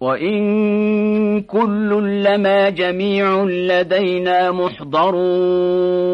وإن كل لما جميع لدينا محضرون